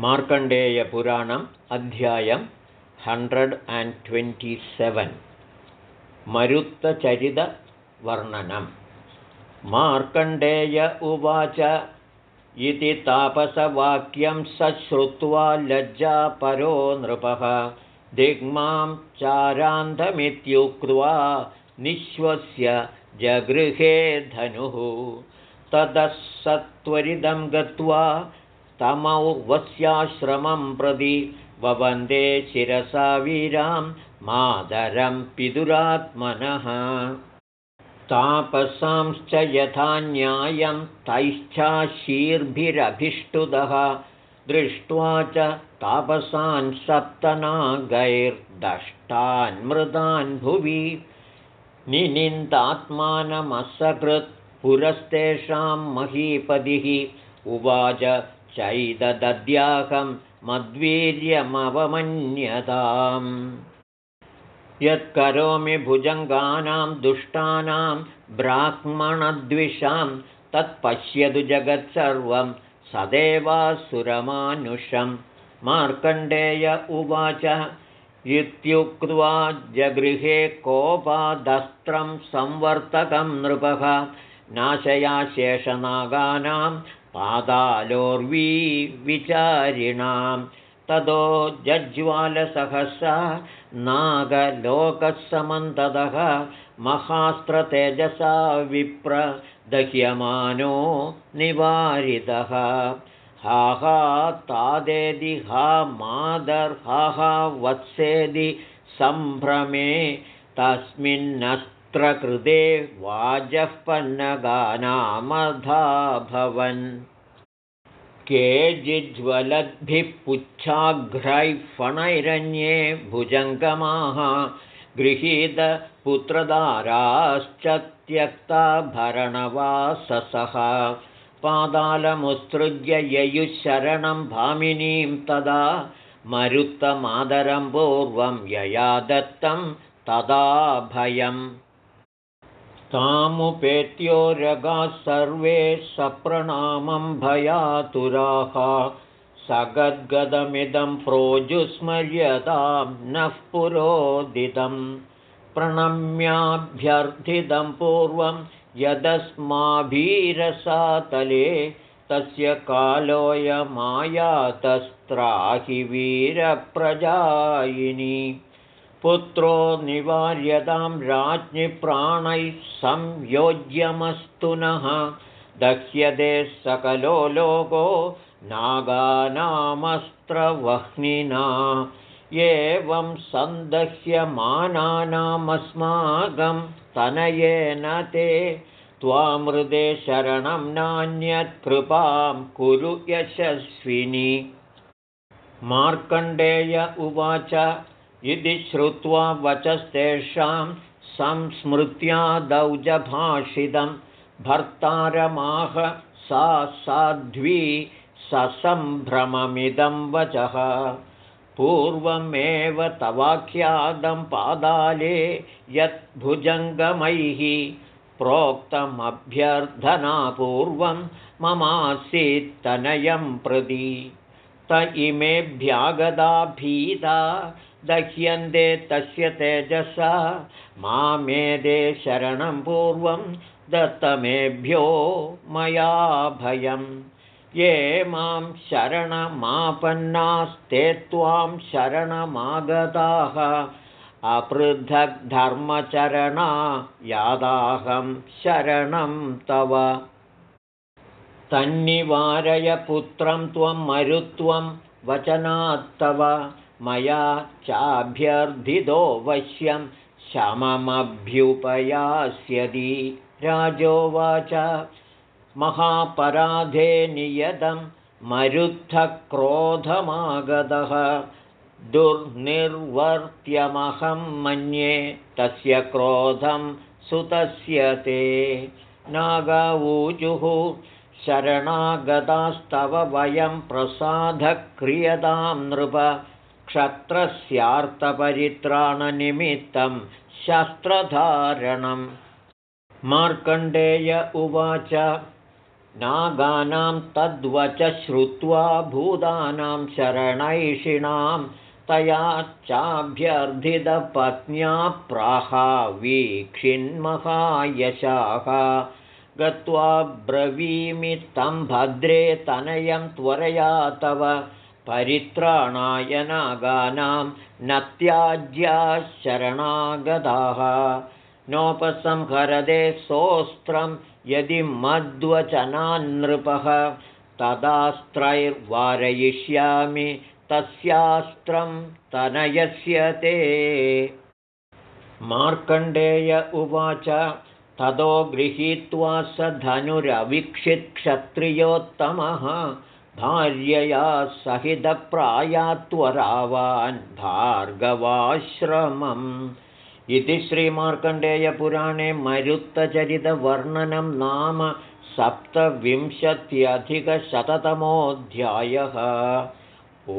मार्कण्डेयपुराणम् अध्यायं hundred and twenty seven. मरुत्तचरितवर्णनं. मार्कण्डेय उवाच इति तापसवाक्यं स श्रुत्वा लज्जापरो नृपः। दिग्मां चारान्धमित्युक्त्वा निःश्वस्य जगृहे धनुः। ततः सत्वरिदं गत्वा तमौ वस्याश्रमं प्रति ववन्दे शिरसा वीरां मादरं पितुरात्मनः। तापसांश्च यथा न्यायं तैश्चाशीर्भिरभिष्टुतः दृष्ट्वा च तापसान् सप्तनागैर्दष्टान्मृतान् भुवि। निनिन्दात्मानमसकृत् पुरस्तेषां महीपतिः। उवाच चैदद्याहं मद्वीर्यमवमन्यताम्। यत्करोमि भुजङ्गानां दुष्टानां ब्राह्मणद्विषां तत्पश्यतु जगत्सर्वं सदेवासुरमानुषं। मार्कण्डेय उवाच इत्युक्त्वा जगृहे कोपादस्त्रं संवर्तकं नृपः नाशया शेषनागानां पादालोर्वी विचारिणां ततो जज्ज्वालसहसा नागलोकसमन्ततः महास्त्रतेजसा विप्र दह्यमानो निवारितः। हा हा तादेदि हा मादर्हा वत्सेदि सम्भ्रमे तस्मिन्नस्त्रकृते वाजः पन्नगानामधाभवन्। केजिज्वलद्भिः पुच्छाघ्रैः फणैरन्ये भुजङ्गमाः गृहीतपुत्रदाराश्च त्यक्ताभरणवाससः पादालमुत्सृज्य ययुशरणं भामिनीं तदा मरुत्तमादरं पूर्वं यया दत्तं तदा भयम् तामुपेत्योरगाः सर्वे सप्रणामं भयातुराः सगद्गदमिदं प्रोजुस्मर्यतां नः पुरोदितं। प्रणम्याभ्यर्थितं पूर्वं यदस्माभिरसातले तस्य कालोऽयमायातस्त्राहि वीरप्रजायिनी पुत्रो निवार्यतां राज्ञिप्राणैः संयोज्यमस्तु नः। दह्यते सकलो लोको नागानामस्त्रवह्निना। एवं सन्दह्यमानानामस्माकं तनयेन ते। त्वामृदे शरणं नान्यत्कृपां कुरु यशस्विनि। मार्कण्डेय उवाच इति श्रुत्वा वचस्तेषां संस्मृत्यादौजभाषितं भर्तारमाह सा साध्वी ससम्भ्रममिदं वचः। पूर्वमेव तवाख्यादं पादाले यद्भुजङ्गमैः प्रोक्तमभ्यर्थनापूर्वं ममासीत्तनयं प्रति। त इमेभ्यागदा भीता दह्यन्ते तस्य तेजसा मामेदे शरणं पूर्वं दत्तमेभ्यो मया भयं ये मां शरणमापन्नास्ते त्वां शरणमागताः अपृथग्धर्मचरणा यादाहं शरणं तव। तन्निवारयपुत्रं त्वं मरुत्वं वचनात्तव मया चाभ्यर्थितो वश्यं शममभ्युपयास्यति राजोवाच महापराधे नियतं मरुत्थक्रोधमागतः दुर्निर्वर्त्यमहं मन्ये तस्य क्रोधं सुतस्य ते। नागावूजुः शरणागतास्तव वयं प्रसादक्रियतां नृप क्षत्रस्यार्थपरित्राणनिमित्तं शस्त्रधारणं मार्कण्डेय उवाच नागानां तद्वच श्रुत्वा भूतानां शरणैषिणां तया चाभ्यर्थितपत्न्या वीक्षिन्महायशाः। गत्वा तं भद्रे तनयं त्वरया तव परित्राणाय नागानां न त्याज्याः शरणागताः नोपसंहरदे सोऽस्त्रं यदि मद्वचनान्नृपः तदास्त्रैर्वारयिष्यामि तस्यास्त्रं तनयस्य ते। मार्कण्डेय उवाच ततो गृहीत्वा स धनुरवीक्षित्क्षत्रियोत्तमः भार्यया सहितप्रायात्वरावान् भार्गवाश्रमम् इति श्रीमार्कण्डेयपुराणे मरुत्तचरितवर्णनं नाम सप्तविंशत्यधिकशततमोऽध्यायः। ओ